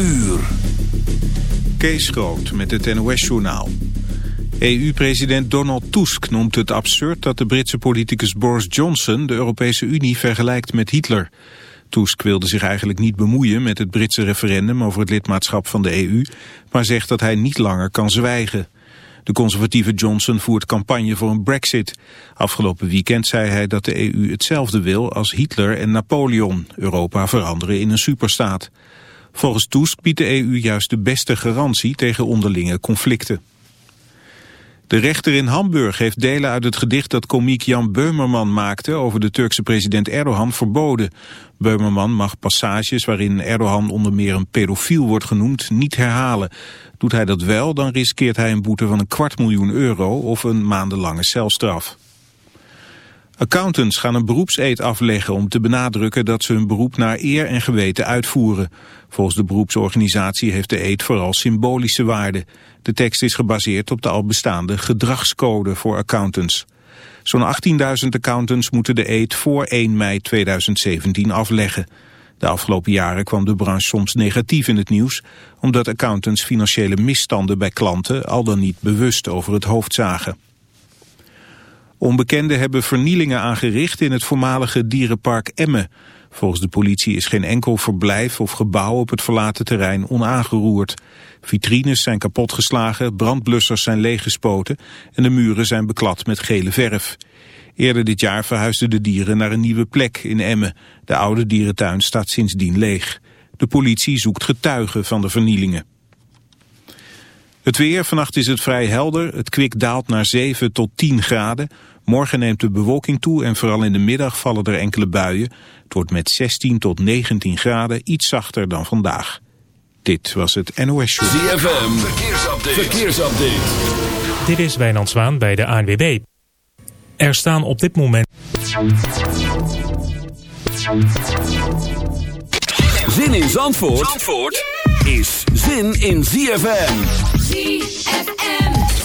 uur. Kees Groot met het NOS-journaal. EU-president Donald Tusk noemt het absurd dat de Britse politicus Boris Johnson de Europese Unie vergelijkt met Hitler. Tusk wilde zich eigenlijk niet bemoeien met het Britse referendum over het lidmaatschap van de EU, maar zegt dat hij niet langer kan zwijgen. De conservatieve Johnson voert campagne voor een brexit. Afgelopen weekend zei hij dat de EU hetzelfde wil als Hitler en Napoleon, Europa veranderen in een superstaat. Volgens Tusk biedt de EU juist de beste garantie tegen onderlinge conflicten. De rechter in Hamburg heeft delen uit het gedicht dat komiek Jan Beumerman maakte over de Turkse president Erdogan verboden. Beumerman mag passages waarin Erdogan onder meer een pedofiel wordt genoemd niet herhalen. Doet hij dat wel, dan riskeert hij een boete van een kwart miljoen euro of een maandenlange celstraf. Accountants gaan een beroepseed afleggen om te benadrukken dat ze hun beroep naar eer en geweten uitvoeren. Volgens de beroepsorganisatie heeft de eed vooral symbolische waarde. De tekst is gebaseerd op de al bestaande gedragscode voor accountants. Zo'n 18.000 accountants moeten de eed voor 1 mei 2017 afleggen. De afgelopen jaren kwam de branche soms negatief in het nieuws... omdat accountants financiële misstanden bij klanten al dan niet bewust over het hoofd zagen. Onbekenden hebben vernielingen aangericht in het voormalige dierenpark Emmen. Volgens de politie is geen enkel verblijf of gebouw op het verlaten terrein onaangeroerd. Vitrines zijn kapotgeslagen, brandblussers zijn leeggespoten en de muren zijn beklad met gele verf. Eerder dit jaar verhuisden de dieren naar een nieuwe plek in Emmen. De oude dierentuin staat sindsdien leeg. De politie zoekt getuigen van de vernielingen. Het weer, vannacht is het vrij helder. Het kwik daalt naar 7 tot 10 graden. Morgen neemt de bewolking toe en vooral in de middag vallen er enkele buien. Het wordt met 16 tot 19 graden iets zachter dan vandaag. Dit was het NOS Show. ZFM, verkeersupdate. verkeersupdate. Dit is Wijnand Zwaan bij de ANWB. Er staan op dit moment... Zin in Zandvoort, Zandvoort is zin in ZFM. ZFM.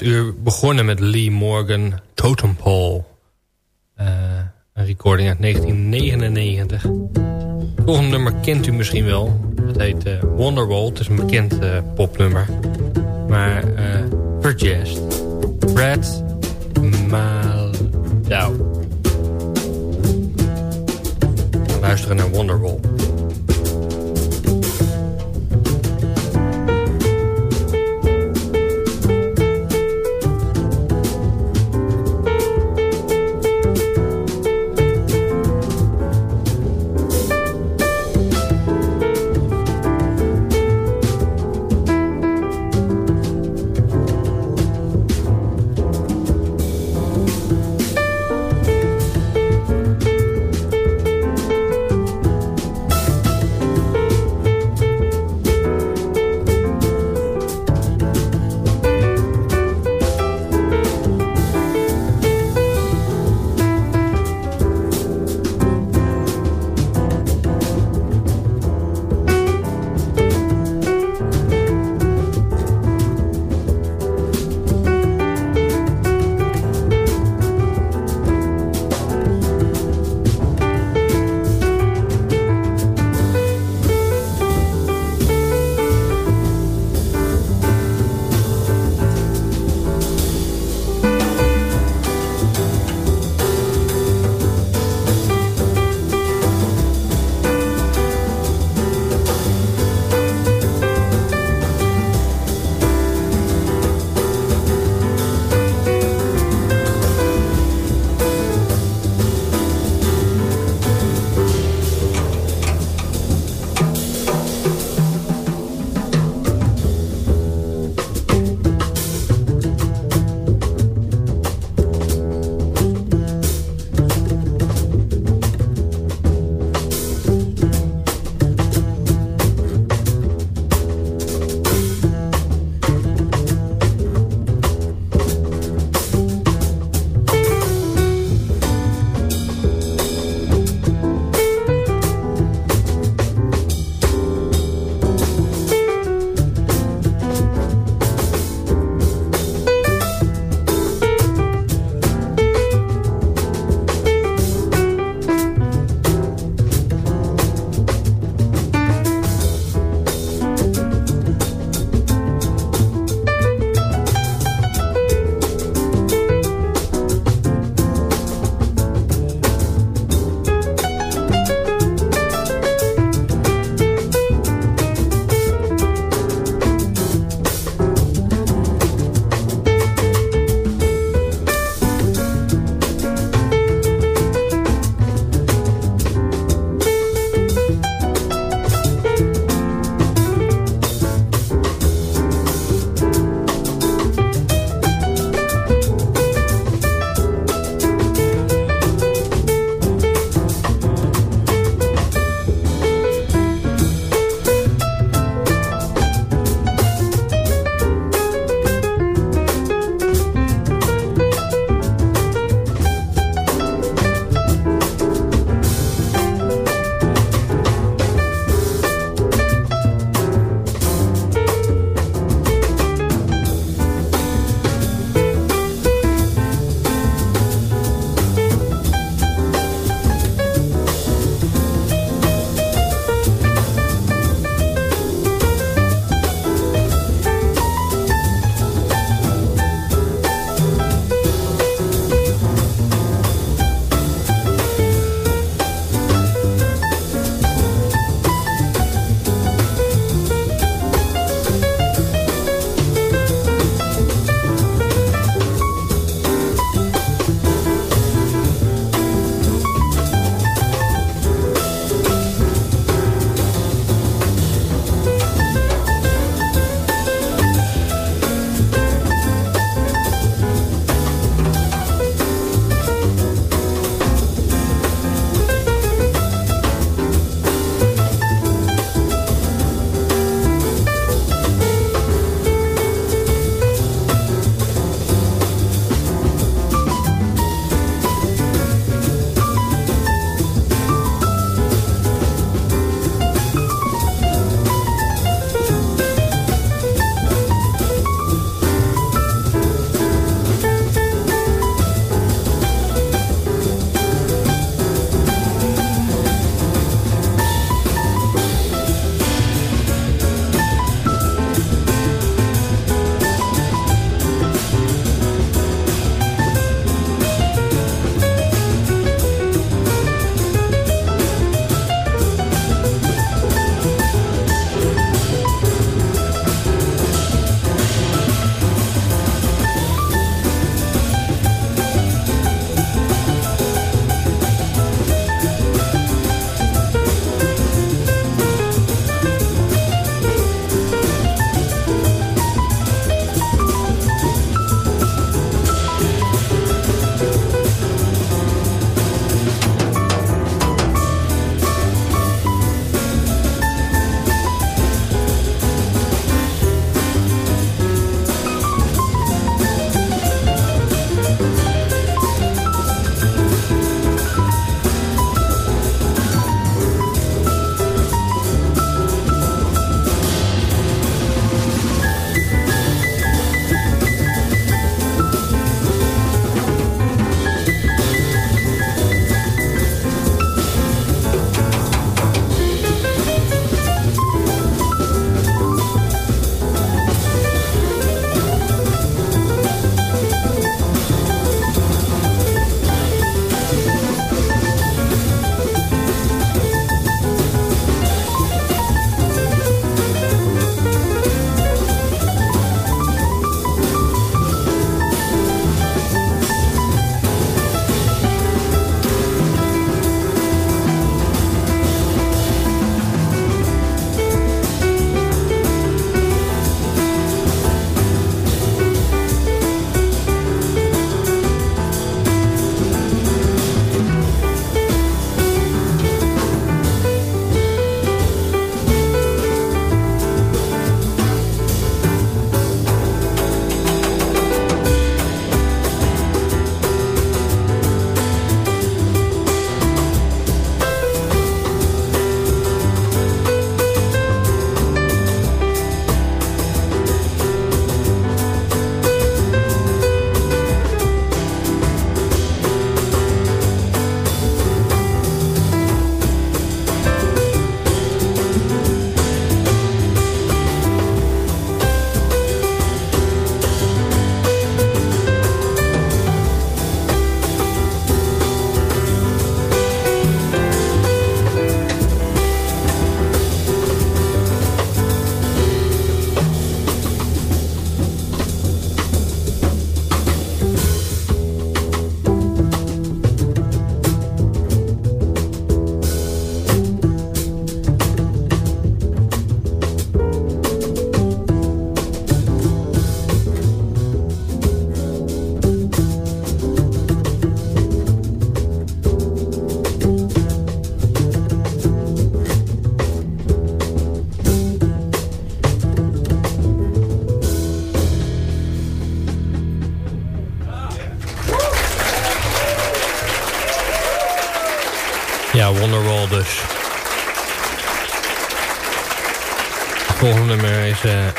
Het uur begonnen met Lee Morgan, Totem Pole. Uh, een recording uit 1999. Het volgende nummer kent u misschien wel. Het heet uh, Wonderwall. Het is een bekend uh, popnummer. Maar verjazzed. Brad Maldau. Luisteren naar Wonderwall.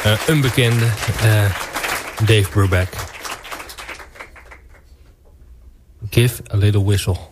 Is uh, uh, Unbekende, uh, Dave Brubeck. Give a little whistle.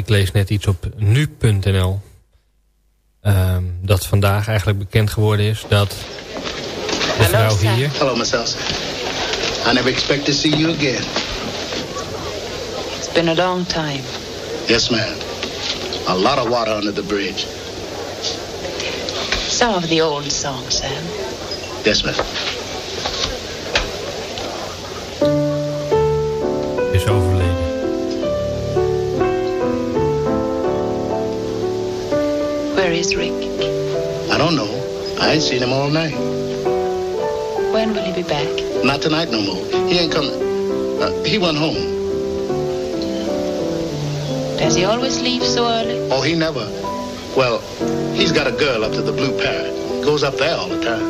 Ik lees net iets op nu.nl. Ehm, dat vandaag eigenlijk bekend geworden is dat de vrouw hier... Hello, Miss Elsa. I never expect to see you again. It's been a long time. Yes, ma'am. A lot of water under the bridge. Some of the old songs, Sam. Yes, ma'am. Is Rick? I don't know. I ain't seen him all night. When will he be back? Not tonight no more. He ain't coming. Uh, he went home. Does he always leave so early? Oh, he never. Well, he's got a girl up to the Blue Parrot. Goes up there all the time.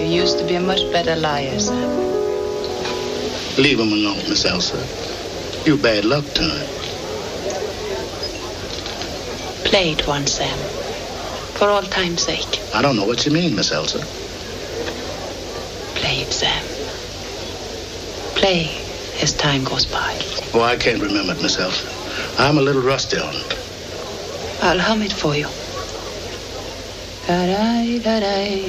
You used to be a much better liar, Sam. Leave him alone, Miss Elsa. You bad luck to him. Play it once, Sam. For all time's sake. I don't know what you mean, Miss Elsa. Play it, Sam. Um, play as time goes by. Oh, I can't remember it, Miss Elsa. I'm a little rusty on it. I'll hum it for you. Da-da, da-da,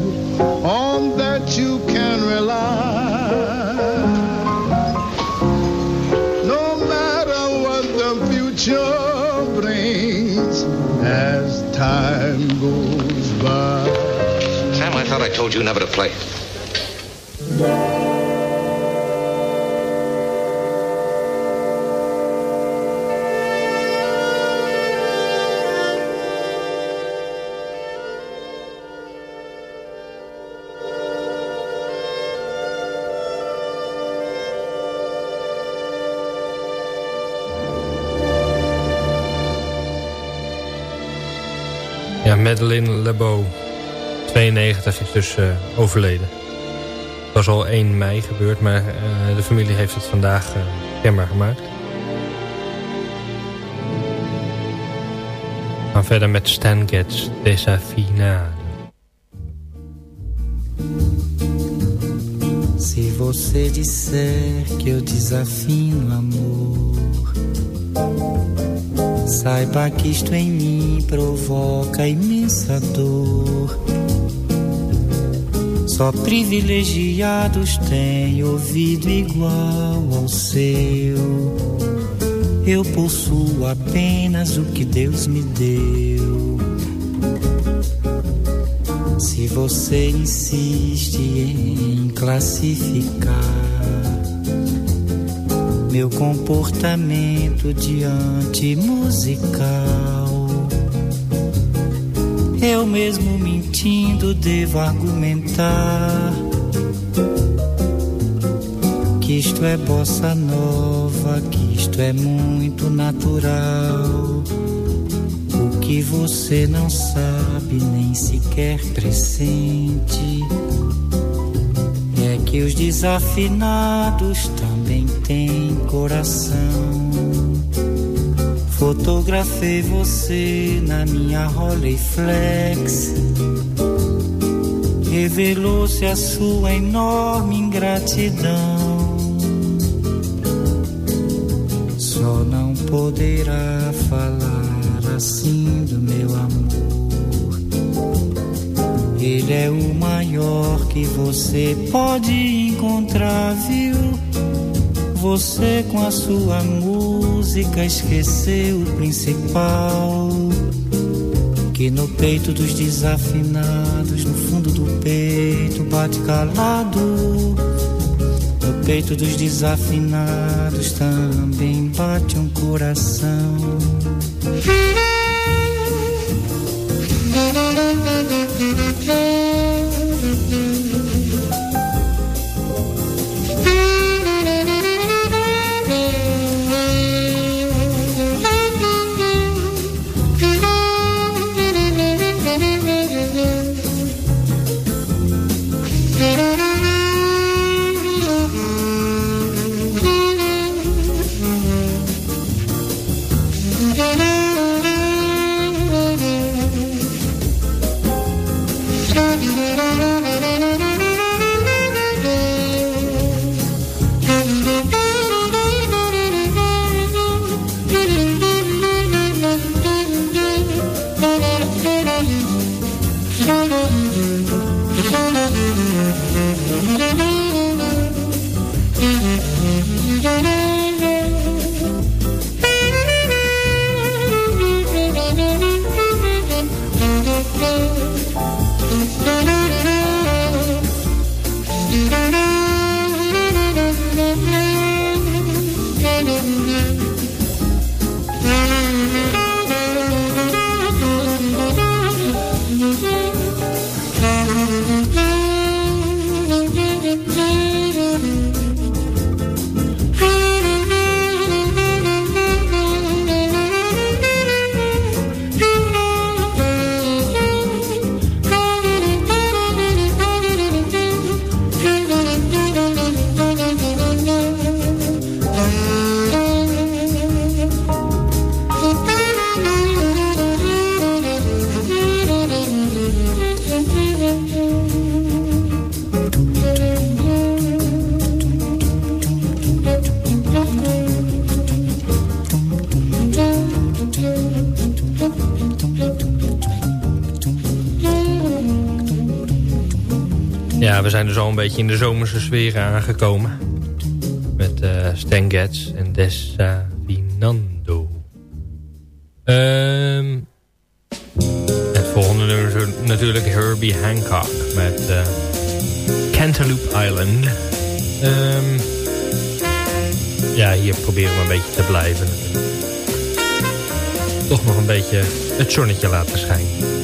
On that you can rely. No matter what the future brings as time goes by. Sam, I thought I told you never to play. Madeleine Lebeau, 92, is dus eh, overleden. Het was al 1 mei gebeurd, maar eh, de familie heeft het vandaag uh, kenbaar gemaakt. We gaan verder met Stan Getz, Desafinado. Se você disser que eu desafino amor, isto em mim provoca imensa Só privilegiados têm ouvido igual ao seu. Eu possuo apenas o que Deus me deu. Se você insiste em classificar meu comportamento diante musical, mesmo mentindo devo argumentar que isto é bossa nova, que isto é muito natural. O que você não sabe nem sequer pressente é que os desafinados também têm coração. Fotografei você na minha Rolleiflex. Revelou-se a sua enorme ingratidão. Só não poderá falar assim do meu amor. Ele é o maior que você pode encontrar, viu? Você com a sua música esqueceu o principal. Que no peito dos desafinados, no fundo do peito, bate calado. No peito dos desafinados também bate um coração. Dus al een beetje in de zomerse sfeer aangekomen. Met uh, Stan Getz en Desavinando. Um, het volgende is natuurlijk Herbie Hancock met uh, Cantaloupe Island. Um, ja, hier proberen we een beetje te blijven. Toch nog een beetje het zonnetje laten schijnen.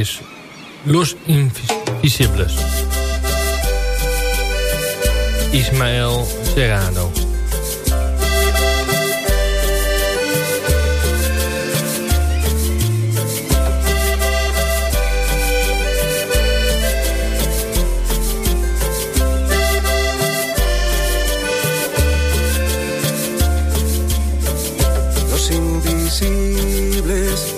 es Los Invisibles. Ismael Serrano. Los invisibles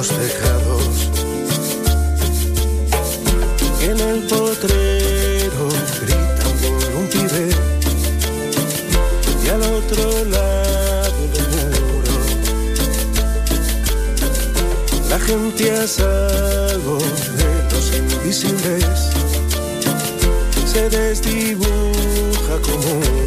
los tejados. En el potrero grita un, un pibe y al otro lado del muro la gente a salvo de los invisibles se desdibuja como un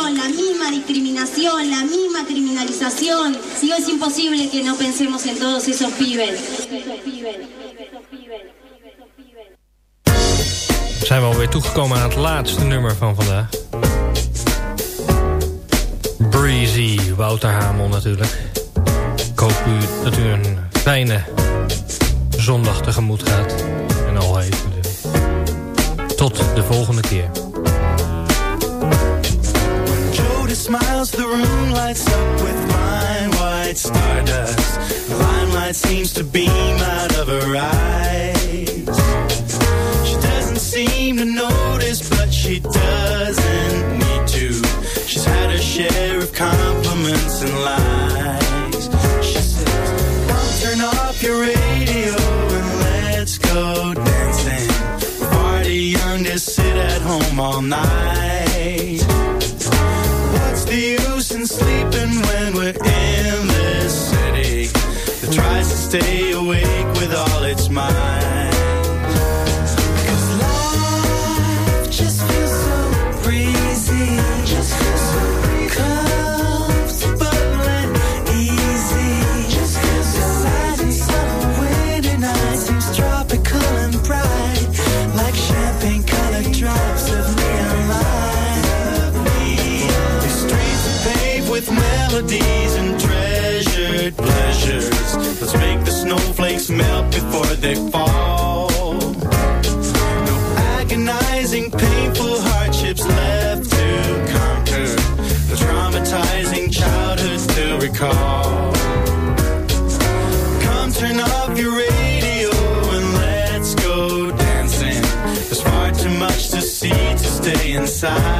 discriminación, la misma discriminación, la misma criminalización. Si es imposible que no pensemos en todos esos pibes. Zijn we alweer toegekomen aan het laatste nummer van vandaag. Breezy, Wouter Hamel natuurlijk. Ik hoop u dat u een fijne zondag tegemoet gaat. En al heet natuurlijk. Tot de volgende keer. Smiles, the room lights up with fine white stardust. The limelight seems to beam out of her eyes. She doesn't seem to notice, but she doesn't need to. She's had her share of compliments and lies. She says, Mom, turn off your radio and let's go dancing. Party young to sit at home all night. Sleeping when we're in this city that tries to stay awake with all its might? Snowflakes melt before they fall. No agonizing, painful hardships left to conquer. No traumatizing childhoods to recall. Come turn off your radio and let's go dancing. There's far too much to see to stay inside.